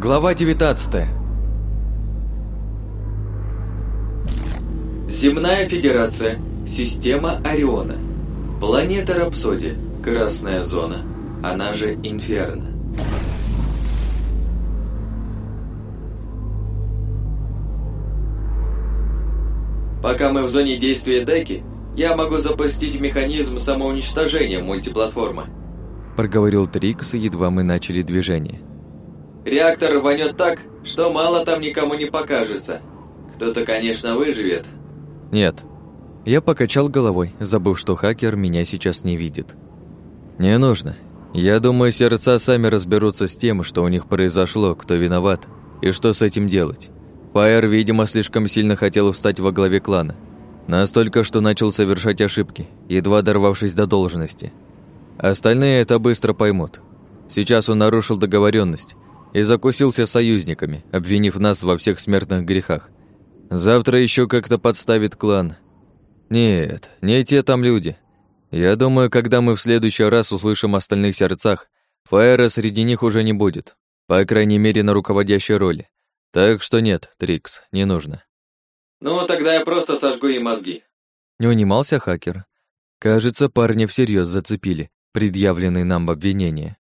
Глава 19 Земная Федерация. Система Ориона. Планета Рапсодия. Красная зона. Она же Инферно. Пока мы в зоне действия Деки, я могу запустить механизм самоуничтожения мультиплатформы. Проговорил Трикс, едва мы начали движение. Реактор рванет так, что мало там никому не покажется. Кто-то, конечно, выживет. Нет. Я покачал головой, забыв, что хакер меня сейчас не видит. Не нужно. Я думаю, сердца сами разберутся с тем, что у них произошло, кто виноват и что с этим делать. Фаер, видимо, слишком сильно хотел встать во главе клана. Настолько, что начал совершать ошибки, едва дорвавшись до должности. Остальные это быстро поймут. Сейчас он нарушил договоренность и закусился союзниками, обвинив нас во всех смертных грехах. Завтра еще как-то подставит клан. Нет, не те там люди. Я думаю, когда мы в следующий раз услышим о остальных сердцах, Фаера среди них уже не будет, по крайней мере, на руководящей роли. Так что нет, Трикс, не нужно. Ну, тогда я просто сожгу им мозги. Не унимался хакер. Кажется, парни всерьез зацепили предъявленные нам обвинения.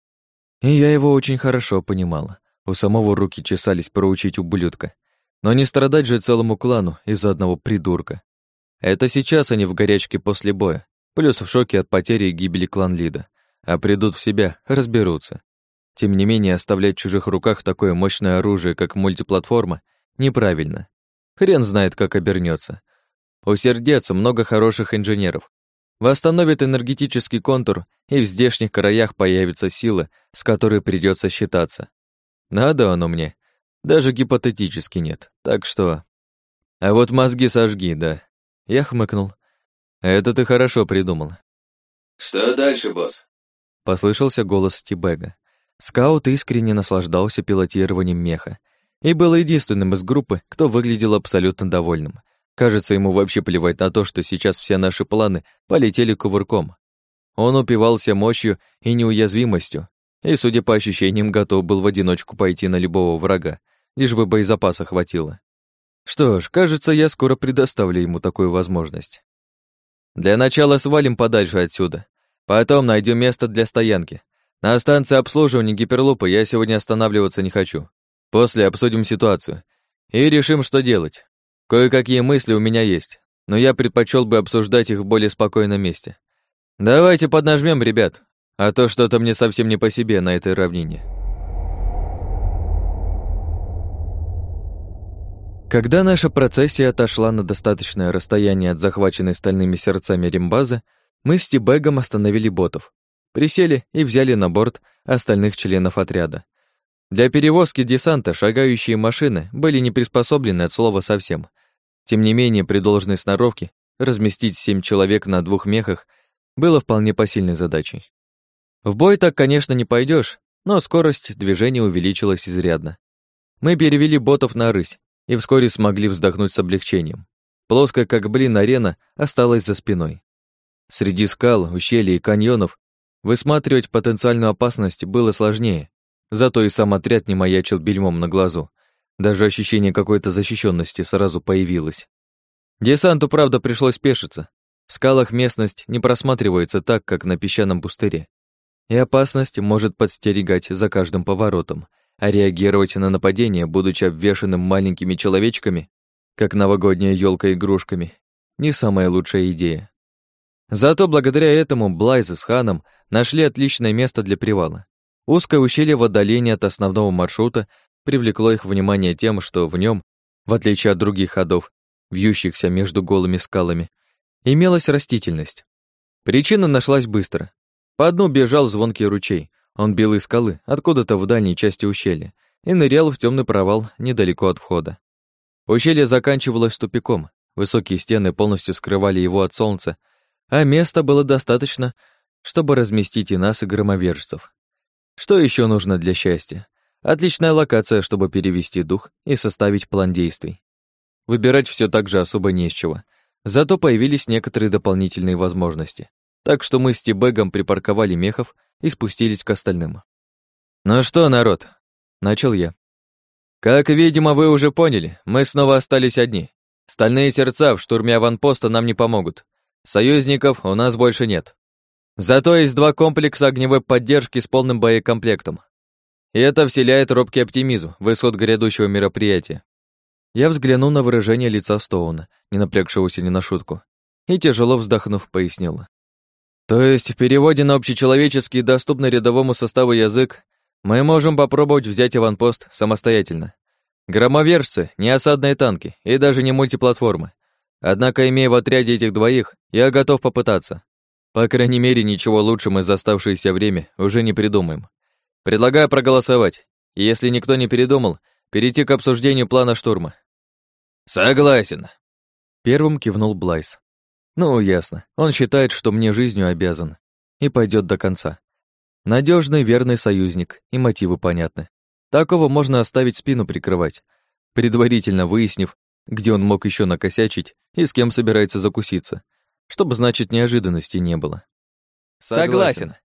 И я его очень хорошо понимала. У самого руки чесались проучить ублюдка. Но не страдать же целому клану из-за одного придурка. Это сейчас они в горячке после боя, плюс в шоке от потери и гибели клан-лида. А придут в себя, разберутся. Тем не менее, оставлять в чужих руках такое мощное оружие, как мультиплатформа, неправильно. Хрен знает, как обернется. У сердец много хороших инженеров. Восстановит энергетический контур, и в здешних краях появится сила, с которой придется считаться. Надо оно мне. Даже гипотетически нет. Так что... А вот мозги сожги, да. Я хмыкнул. Это ты хорошо придумал. Что дальше, босс? Послышался голос Тибега. Скаут искренне наслаждался пилотированием меха и был единственным из группы, кто выглядел абсолютно довольным. Кажется, ему вообще плевать на то, что сейчас все наши планы полетели кувырком. Он упивался мощью и неуязвимостью, и, судя по ощущениям, готов был в одиночку пойти на любого врага, лишь бы боезапаса хватило. Что ж, кажется, я скоро предоставлю ему такую возможность. Для начала свалим подальше отсюда. Потом найдем место для стоянки. На станции обслуживания гиперлупа я сегодня останавливаться не хочу. После обсудим ситуацию и решим, что делать. Кое-какие мысли у меня есть, но я предпочел бы обсуждать их в более спокойном месте. Давайте поднажмем, ребят, а то что-то мне совсем не по себе на этой равнине. Когда наша процессия отошла на достаточное расстояние от захваченной стальными сердцами рембазы, мы с Тибегом остановили ботов, присели и взяли на борт остальных членов отряда. Для перевозки десанта шагающие машины были не приспособлены от слова совсем. Тем не менее, при должной сноровке разместить семь человек на двух мехах было вполне посильной задачей. В бой так, конечно, не пойдешь, но скорость движения увеличилась изрядно. Мы перевели ботов на рысь и вскоре смогли вздохнуть с облегчением. Плоская, как блин, арена осталась за спиной. Среди скал, ущелий и каньонов высматривать потенциальную опасность было сложнее, Зато и сам отряд не маячил бельмом на глазу. Даже ощущение какой-то защищенности сразу появилось. Десанту, правда, пришлось спешиться. В скалах местность не просматривается так, как на песчаном пустыре. И опасность может подстерегать за каждым поворотом, а реагировать на нападение, будучи обвешанным маленькими человечками, как новогодняя елка игрушками, не самая лучшая идея. Зато благодаря этому Блайза с Ханом нашли отличное место для привала. Узкое ущелье в отдалении от основного маршрута привлекло их внимание тем, что в нем, в отличие от других ходов, вьющихся между голыми скалами, имелась растительность. Причина нашлась быстро. По дну бежал звонкий ручей. Он бил из скалы, откуда-то в дальней части ущелья, и нырял в темный провал недалеко от входа. Ущелье заканчивалось тупиком, высокие стены полностью скрывали его от солнца, а места было достаточно, чтобы разместить и нас, и громовержцев. Что еще нужно для счастья? Отличная локация, чтобы перевести дух и составить план действий. Выбирать все так же особо не из чего. Зато появились некоторые дополнительные возможности. Так что мы с Тибегом припарковали мехов и спустились к остальным. «Ну что, народ?» — начал я. Как видимо, вы уже поняли, мы снова остались одни. Стальные сердца в штурме аванпоста нам не помогут. Союзников у нас больше нет. Зато есть два комплекса огневой поддержки с полным боекомплектом. И это вселяет робкий оптимизм в исход грядущего мероприятия. Я взглянул на выражение лица Стоуна, не напрягшегося ни на шутку, и, тяжело вздохнув, пояснил. То есть, в переводе на общечеловеческий доступный рядовому составу язык, мы можем попробовать взять аванпост самостоятельно. Громовержцы, не осадные танки и даже не мультиплатформы. Однако, имея в отряде этих двоих, я готов попытаться. По крайней мере, ничего лучше мы за оставшееся время уже не придумаем. Предлагаю проголосовать, и если никто не передумал, перейти к обсуждению плана штурма. Согласен. Первым кивнул Блайс. Ну, ясно. Он считает, что мне жизнью обязан. И пойдет до конца. Надежный, верный союзник, и мотивы понятны. Такого можно оставить спину прикрывать, предварительно выяснив, где он мог еще накосячить и с кем собирается закуситься, чтобы, значит, неожиданностей не было. Согласен.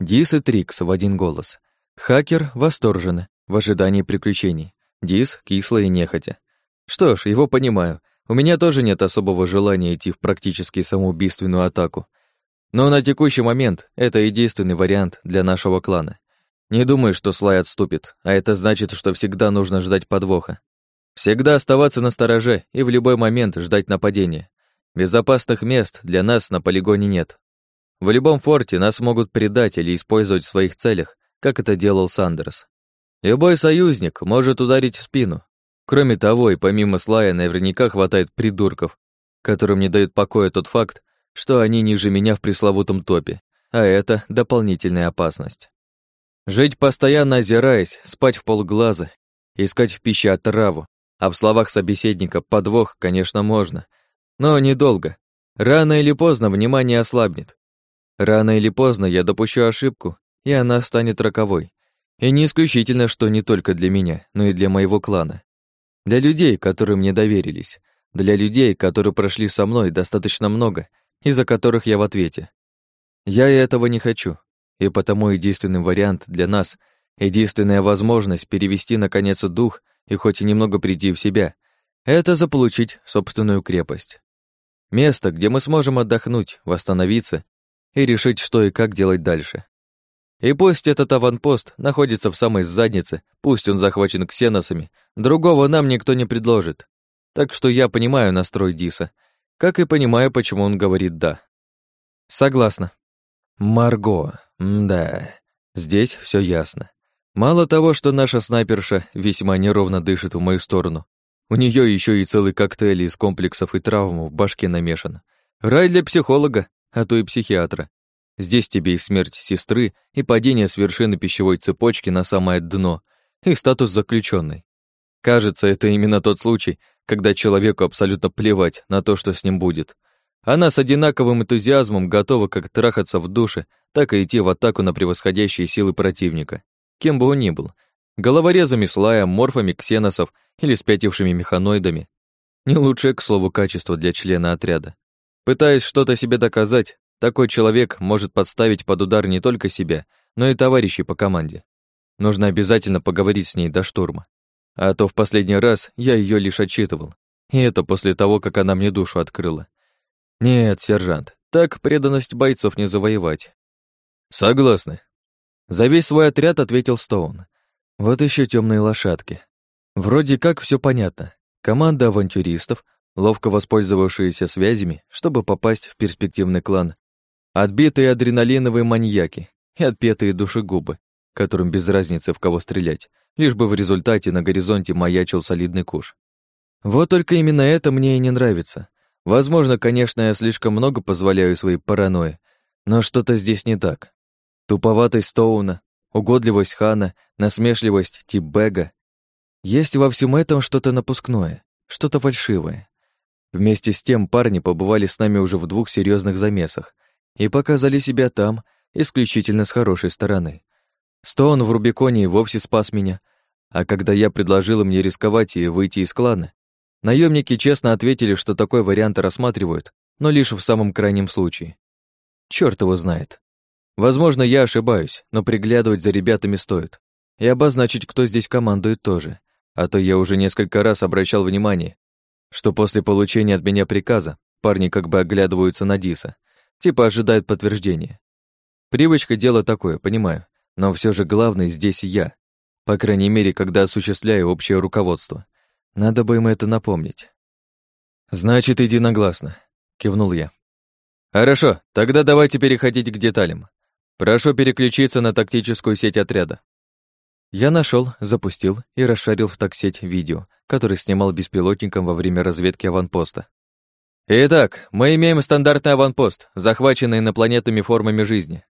Дис и Трикс в один голос. Хакер восторженно, в ожидании приключений. Дис кисло и нехотя. Что ж, его понимаю. У меня тоже нет особого желания идти в практически самоубийственную атаку. Но на текущий момент это единственный вариант для нашего клана. Не думаю, что Слай отступит, а это значит, что всегда нужно ждать подвоха. Всегда оставаться на стороже и в любой момент ждать нападения. Безопасных мест для нас на полигоне нет. В любом форте нас могут предать или использовать в своих целях, как это делал Сандерс. Любой союзник может ударить в спину. Кроме того, и помимо Слая наверняка хватает придурков, которым не дает покоя тот факт, что они ниже меня в пресловутом топе, а это дополнительная опасность. Жить постоянно озираясь, спать в полглаза, искать в пище отраву, а в словах собеседника подвох, конечно, можно, но недолго. Рано или поздно внимание ослабнет. Рано или поздно я допущу ошибку, и она станет роковой. И не исключительно, что не только для меня, но и для моего клана. Для людей, которые мне доверились. Для людей, которые прошли со мной достаточно много, из-за которых я в ответе. Я и этого не хочу, и потому единственный вариант для нас, единственная возможность перевести наконец дух и хоть и немного прийти в себя, это заполучить собственную крепость. Место, где мы сможем отдохнуть, восстановиться и решить, что и как делать дальше. И пусть этот аванпост находится в самой заднице, пусть он захвачен ксеносами, другого нам никто не предложит. Так что я понимаю настрой Диса, как и понимаю, почему он говорит «да». Согласна. Марго, да, здесь все ясно. Мало того, что наша снайперша весьма неровно дышит в мою сторону, у нее еще и целый коктейль из комплексов и травм в башке намешан. Рай для психолога, а то и психиатра. Здесь тебе и смерть сестры, и падение с вершины пищевой цепочки на самое дно, и статус заключенной. Кажется, это именно тот случай, когда человеку абсолютно плевать на то, что с ним будет. Она с одинаковым энтузиазмом готова как трахаться в душе, так и идти в атаку на превосходящие силы противника, кем бы он ни был, головорезами слая, морфами ксеносов или спятившими механоидами. Не лучшее, к слову, качество для члена отряда. Пытаясь что-то себе доказать, такой человек может подставить под удар не только себя, но и товарищей по команде. Нужно обязательно поговорить с ней до штурма. А то в последний раз я ее лишь отчитывал. И это после того, как она мне душу открыла. Нет, сержант, так преданность бойцов не завоевать. Согласны. За весь свой отряд ответил Стоун. Вот еще темные лошадки. Вроде как все понятно. Команда авантюристов, ловко воспользовавшиеся связями, чтобы попасть в перспективный клан, Отбитые адреналиновые маньяки и отпетые душегубы, которым без разницы в кого стрелять, лишь бы в результате на горизонте маячил солидный куш. Вот только именно это мне и не нравится. Возможно, конечно, я слишком много позволяю своей паранойи, но что-то здесь не так. Туповатость Стоуна, угодливость Хана, насмешливость Тибега. Есть во всем этом что-то напускное, что-то фальшивое. Вместе с тем парни побывали с нами уже в двух серьезных замесах — и показали себя там исключительно с хорошей стороны. Стоун в Рубиконе вовсе спас меня, а когда я предложил им не рисковать и выйти из клана, наемники честно ответили, что такой вариант рассматривают, но лишь в самом крайнем случае. Черт его знает. Возможно, я ошибаюсь, но приглядывать за ребятами стоит. И обозначить, кто здесь командует тоже. а то я уже несколько раз обращал внимание, что после получения от меня приказа парни как бы оглядываются на Диса, типа ожидают подтверждения. Привычка дело такое, понимаю, но все же главный здесь я, по крайней мере, когда осуществляю общее руководство. Надо бы им это напомнить. «Значит, единогласно», — кивнул я. «Хорошо, тогда давайте переходить к деталям. Прошу переключиться на тактическую сеть отряда». Я нашел, запустил и расшарил в таксеть видео, который снимал беспилотником во время разведки аванпоста. Итак, мы имеем стандартный аванпост, захваченный инопланетными формами жизни.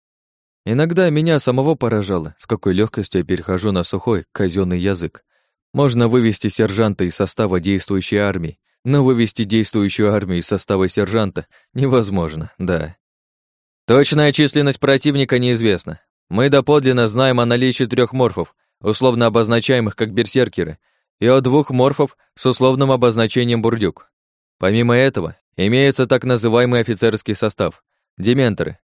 Иногда меня самого поражало, с какой легкостью я перехожу на сухой казенный язык. Можно вывести сержанта из состава действующей армии, но вывести действующую армию из состава сержанта невозможно, да. Точная численность противника неизвестна. Мы доподлинно знаем о наличии трех морфов, условно обозначаемых как берсеркеры, и о двух морфов с условным обозначением бурдюк. Помимо этого, имеется так называемый офицерский состав – дементоры.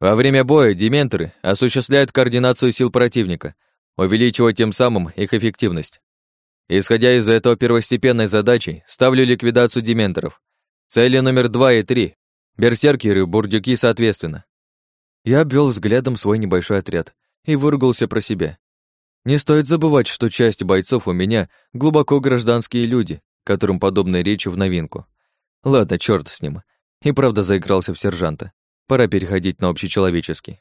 Во время боя дементоры осуществляют координацию сил противника, увеличивая тем самым их эффективность. Исходя из этого первостепенной задачей, ставлю ликвидацию дементоров. Цели номер два и три. Берсеркеры бурдюки соответственно. Я обвел взглядом свой небольшой отряд и выругался про себя. Не стоит забывать, что часть бойцов у меня глубоко гражданские люди, которым подобные речи в новинку. Ладно, черт с ним. И правда заигрался в сержанта. Пора переходить на общечеловеческий.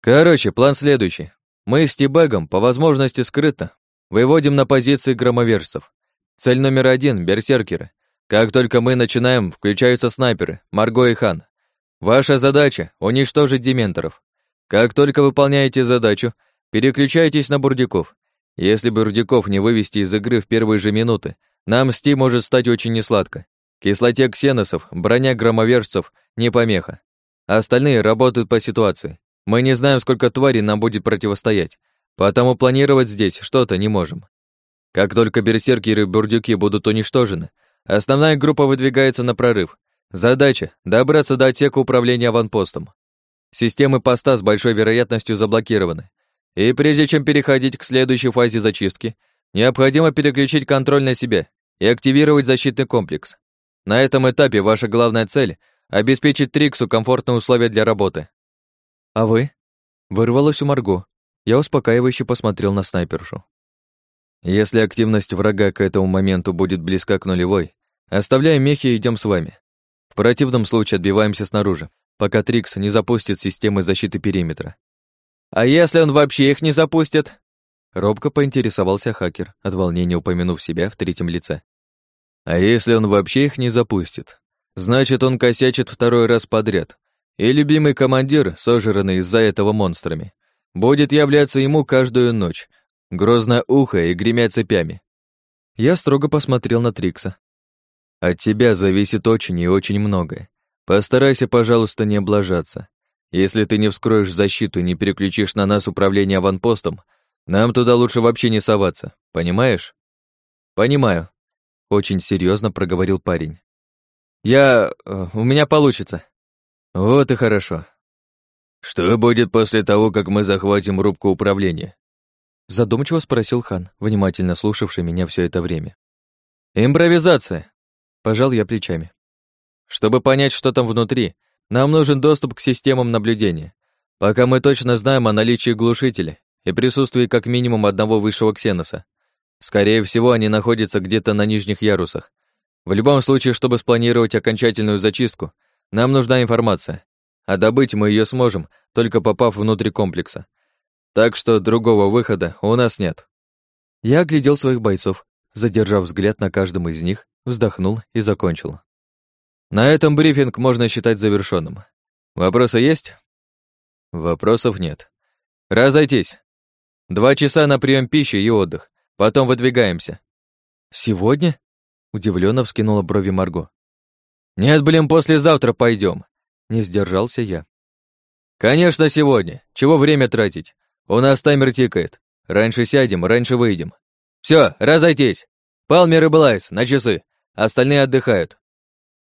Короче, план следующий. Мы с Тибегом, по возможности скрытно, Выводим на позиции громовержцев. Цель номер один — берсеркеры. Как только мы начинаем, включаются снайперы, Марго и Хан. Ваша задача — уничтожить дементоров. Как только выполняете задачу, переключайтесь на бурдюков. Если бурдюков не вывести из игры в первые же минуты, нам Сти может стать очень несладко. Кислоте ксеносов, броня громовержцев — не помеха. Остальные работают по ситуации. Мы не знаем, сколько тварей нам будет противостоять, Потому планировать здесь что-то не можем. Как только берсеркеры и бурдюки будут уничтожены, основная группа выдвигается на прорыв. Задача — добраться до отсека управления аванпостом. Системы поста с большой вероятностью заблокированы. И прежде чем переходить к следующей фазе зачистки, необходимо переключить контроль на себя и активировать защитный комплекс. На этом этапе ваша главная цель — обеспечить Триксу комфортные условия для работы. А вы? Вырвалось у Марго, я успокаивающе посмотрел на снайпершу. Если активность врага к этому моменту будет близка к нулевой, оставляем мехи и идем с вами. В противном случае отбиваемся снаружи, пока Трикс не запустит системы защиты периметра. А если он вообще их не запустит? Робко поинтересовался хакер, от волнения упомянув себя в третьем лице. А если он вообще их не запустит? Значит, он косячит второй раз подряд. И любимый командир, сожранный из-за этого монстрами, будет являться ему каждую ночь, грозно ухо и гремя цепями. Я строго посмотрел на Трикса. От тебя зависит очень и очень многое. Постарайся, пожалуйста, не облажаться. Если ты не вскроешь защиту и не переключишь на нас управление аванпостом, нам туда лучше вообще не соваться, понимаешь? Понимаю, очень серьезно проговорил парень. Я... Э, у меня получится. Вот и хорошо. «Что будет после того, как мы захватим рубку управления?» Задумчиво спросил хан, внимательно слушавший меня все это время. «Импровизация!» Пожал я плечами. «Чтобы понять, что там внутри, нам нужен доступ к системам наблюдения. Пока мы точно знаем о наличии глушителя и присутствии как минимум одного высшего ксеноса. Скорее всего, они находятся где-то на нижних ярусах. В любом случае, чтобы спланировать окончательную зачистку, нам нужна информация а добыть мы ее сможем, только попав внутрь комплекса. Так что другого выхода у нас нет. Я оглядел своих бойцов, задержав взгляд на каждом из них, вздохнул и закончил. На этом брифинг можно считать завершенным. Вопросы есть? Вопросов нет. Разойтись. Два часа на прием пищи и отдых. Потом выдвигаемся. Сегодня? Удивленно вскинула брови Марго. Нет, блин, послезавтра пойдем. Не сдержался я. «Конечно, сегодня. Чего время тратить? У нас таймер тикает. Раньше сядем, раньше выйдем. Все, разойтись. Палмер и Блайс, на часы. Остальные отдыхают.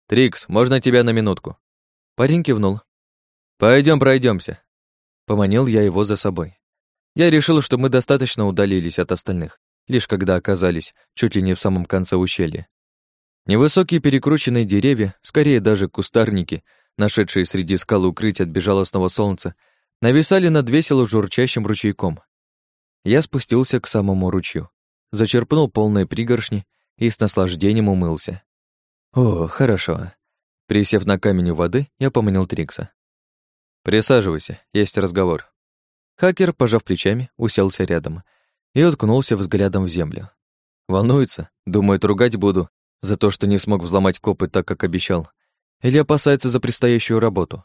Трикс, можно тебя на минутку?» Парень кивнул. Пойдем пройдемся. Поманил я его за собой. Я решил, что мы достаточно удалились от остальных, лишь когда оказались чуть ли не в самом конце ущелья. Невысокие перекрученные деревья, скорее даже кустарники, нашедшие среди скал укрытия от безжалостного солнца, нависали над весело журчащим ручейком. Я спустился к самому ручью, зачерпнул полные пригоршни и с наслаждением умылся. О, хорошо. Присев на камень у воды, я поманил Трикса. «Присаживайся, есть разговор». Хакер, пожав плечами, уселся рядом и уткнулся взглядом в землю. Волнуется, думает, ругать буду за то, что не смог взломать копы так, как обещал, или опасается за предстоящую работу.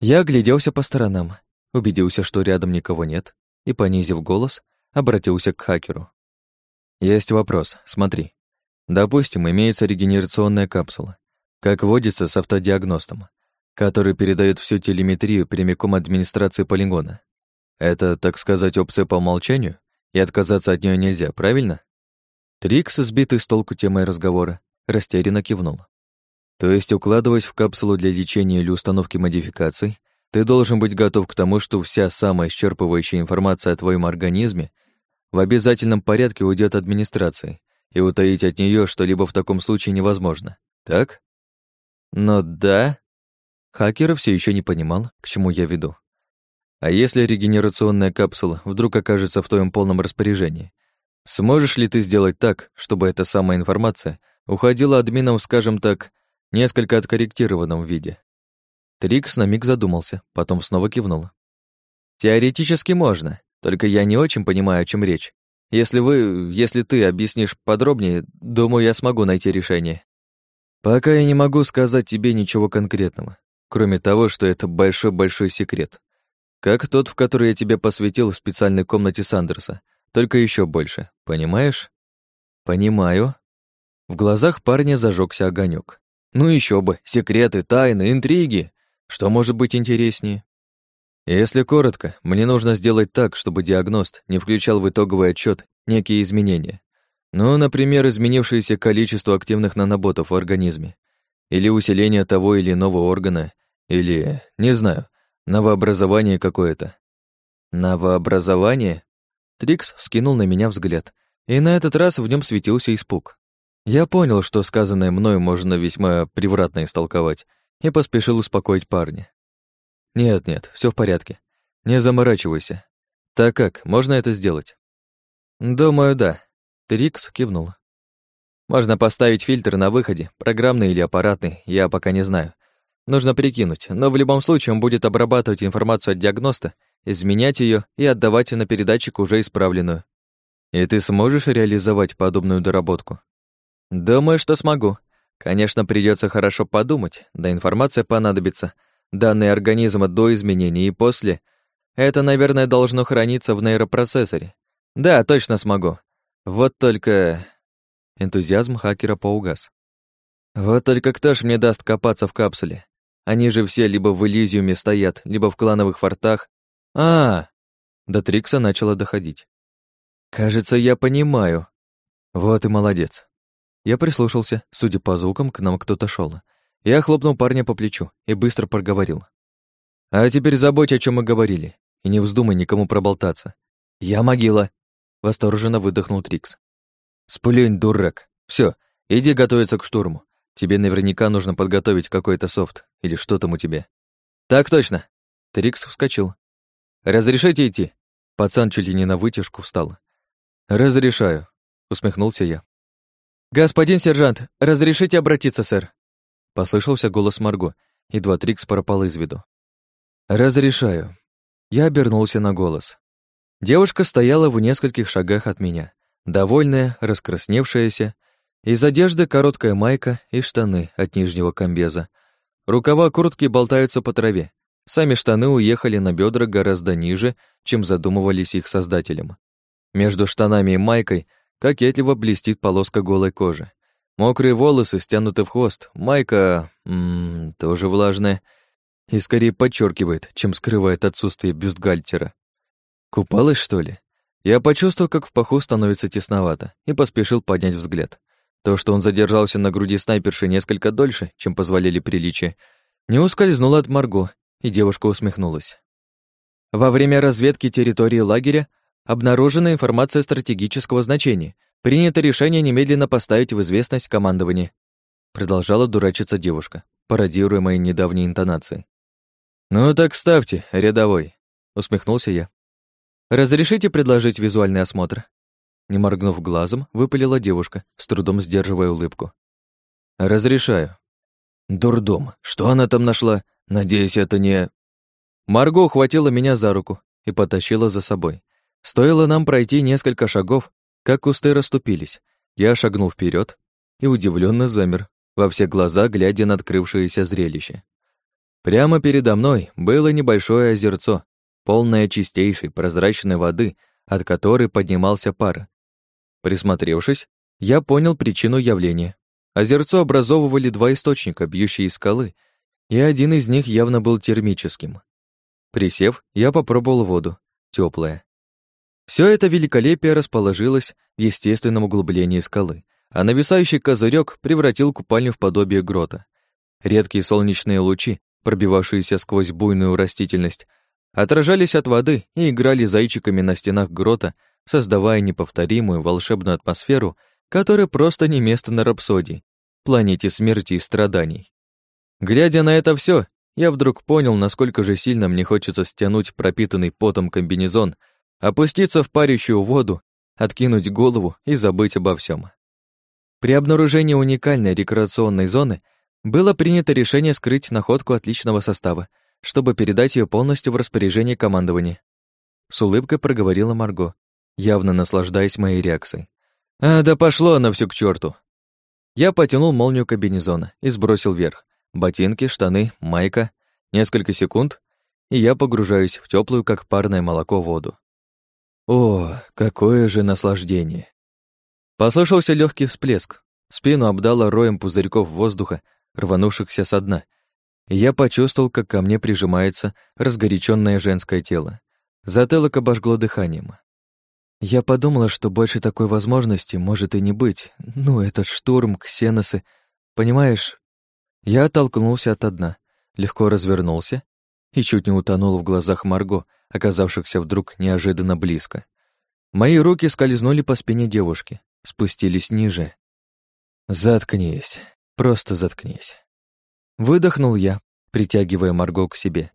Я огляделся по сторонам, убедился, что рядом никого нет, и, понизив голос, обратился к хакеру. «Есть вопрос, смотри. Допустим, имеется регенерационная капсула, как водится с автодиагностом, который передает всю телеметрию прямиком администрации полигона. Это, так сказать, опция по умолчанию, и отказаться от нее нельзя, правильно? Трикс, сбитый с толку темой разговора, растерянно кивнул. То есть, укладываясь в капсулу для лечения или установки модификаций, ты должен быть готов к тому, что вся самая исчерпывающая информация о твоем организме в обязательном порядке уйдет администрации, и утаить от нее что-либо в таком случае невозможно. Так? Но да. Хакер все еще не понимал, к чему я веду. А если регенерационная капсула вдруг окажется в твоем полном распоряжении? Сможешь ли ты сделать так, чтобы эта самая информация уходила админам, скажем так, несколько откорректированном виде? Трикс на миг задумался, потом снова кивнул. Теоретически можно, только я не очень понимаю, о чем речь. Если вы, если ты объяснишь подробнее, думаю, я смогу найти решение. Пока я не могу сказать тебе ничего конкретного, кроме того, что это большой-большой секрет. Как тот, в который я тебе посвятил в специальной комнате Сандерса, только еще больше, понимаешь? Понимаю. В глазах парня зажегся огонек. Ну еще бы, секреты, тайны, интриги. Что может быть интереснее? Если коротко, мне нужно сделать так, чтобы диагност не включал в итоговый отчет некие изменения. Ну, например, изменившееся количество активных наноботов в организме, или усиление того или иного органа, или, не знаю, Новообразование какое-то. Новообразование? Трикс вскинул на меня взгляд, и на этот раз в нем светился испуг. Я понял, что сказанное мною можно весьма превратно истолковать, и поспешил успокоить парня. «Нет-нет, все в порядке. Не заморачивайся. Так как, можно это сделать?» «Думаю, да», — Трикс кивнул. «Можно поставить фильтр на выходе, программный или аппаратный, я пока не знаю. Нужно прикинуть, но в любом случае он будет обрабатывать информацию от диагноста, изменять ее и отдавать на передатчик уже исправленную. И ты сможешь реализовать подобную доработку? Думаю, что смогу. Конечно, придется хорошо подумать, да информация понадобится. Данные организма до изменений и после. Это, наверное, должно храниться в нейропроцессоре. Да, точно смогу. Вот только... Энтузиазм хакера поугас. Вот только кто ж мне даст копаться в капсуле? Они же все либо в Элизиуме стоят, либо в клановых фортах. А, до Трикса начало доходить. Кажется, я понимаю. Вот и молодец. Я прислушался, судя по звукам, к нам кто-то шел. Я хлопнул парня по плечу и быстро проговорил. А теперь забудь, о чем мы говорили, и не вздумай никому проболтаться. Я могила, восторженно выдохнул Трикс. Сплюнь, дурак. Все, иди готовиться к штурму. Тебе наверняка нужно подготовить какой-то софт или что там у тебя. Так точно. Трикс вскочил. Разрешите идти? Пацан чуть ли не на вытяжку встал. Разрешаю, усмехнулся я. Господин сержант, разрешите обратиться, сэр? Послышался голос Марго, едва Трикс пропал из виду. Разрешаю. Я обернулся на голос. Девушка стояла в нескольких шагах от меня, довольная, раскрасневшаяся, из одежды короткая майка и штаны от нижнего комбеза. Рукава куртки болтаются по траве. Сами штаны уехали на бедра гораздо ниже, чем задумывались их создателем. Между штанами и майкой кокетливо блестит полоска голой кожи. Мокрые волосы стянуты в хвост, майка... -м, тоже влажная. И скорее подчеркивает, чем скрывает отсутствие бюстгальтера. Купалась, что ли? Я почувствовал, как в паху становится тесновато, и поспешил поднять взгляд. То, что он задержался на груди снайперши несколько дольше, чем позволяли приличия, не ускользнуло от Марго, и девушка усмехнулась. Во время разведки территории лагеря Обнаружена информация стратегического значения. Принято решение немедленно поставить в известность командование. Продолжала дурачиться девушка, пародируя мои недавние интонации. «Ну так ставьте, рядовой», — усмехнулся я. «Разрешите предложить визуальный осмотр?» Не моргнув глазом, выпалила девушка, с трудом сдерживая улыбку. «Разрешаю». «Дурдом. Что она там нашла? Надеюсь, это не...» Марго ухватила меня за руку и потащила за собой. Стоило нам пройти несколько шагов, как кусты расступились. Я шагнул вперед и удивленно замер, во все глаза глядя на открывшееся зрелище. Прямо передо мной было небольшое озерцо, полное чистейшей прозрачной воды, от которой поднимался пар. Присмотревшись, я понял причину явления. Озерцо образовывали два источника, бьющие из скалы, и один из них явно был термическим. Присев, я попробовал воду, теплая. Все это великолепие расположилось в естественном углублении скалы, а нависающий козырек превратил купальню в подобие грота. Редкие солнечные лучи, пробивавшиеся сквозь буйную растительность, отражались от воды и играли зайчиками на стенах грота, создавая неповторимую волшебную атмосферу, которая просто не место на рапсодии, планете смерти и страданий. Глядя на это все, я вдруг понял, насколько же сильно мне хочется стянуть пропитанный потом комбинезон опуститься в парящую воду, откинуть голову и забыть обо всем. При обнаружении уникальной рекреационной зоны было принято решение скрыть находку отличного состава, чтобы передать ее полностью в распоряжение командования. С улыбкой проговорила Марго, явно наслаждаясь моей реакцией. «А, да пошло она всё к черту. Я потянул молнию кабинезона и сбросил вверх. Ботинки, штаны, майка. Несколько секунд, и я погружаюсь в теплую, как парное молоко, воду. О, какое же наслаждение! Послышался легкий всплеск. Спину обдало роем пузырьков воздуха, рванувшихся со дна. И я почувствовал, как ко мне прижимается разгоряченное женское тело. Затылок обожгло дыханием. Я подумала, что больше такой возможности может и не быть. Ну, этот штурм, ксеносы. Понимаешь, я оттолкнулся от дна, легко развернулся и чуть не утонул в глазах Марго, оказавшихся вдруг неожиданно близко. Мои руки скользнули по спине девушки, спустились ниже. «Заткнись, просто заткнись». Выдохнул я, притягивая Марго к себе.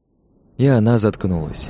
И она заткнулась.